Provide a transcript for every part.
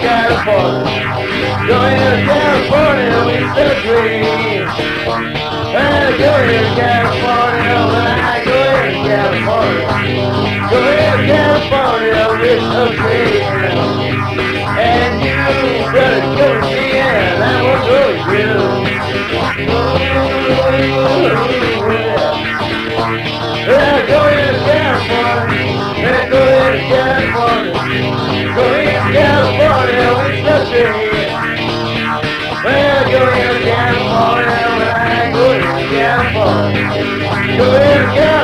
California. To California with the dream. We're going to California when I go to California. Going to California with the dream. And you better come to me and I will go with you. We're going to California. We're going to California. Going to California with the dream. We're going to California when I go to California. Going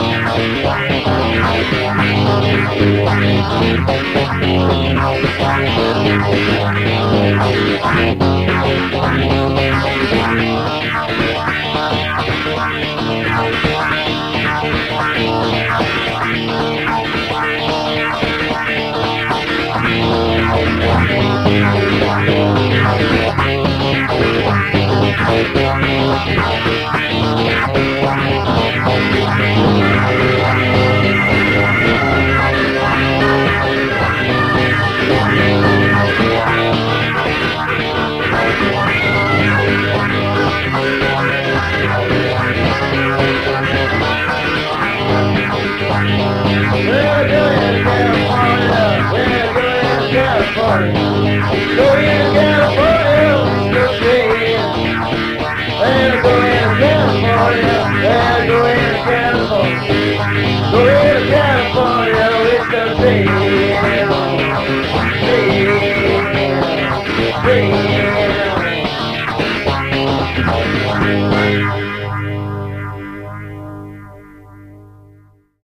We're going to California.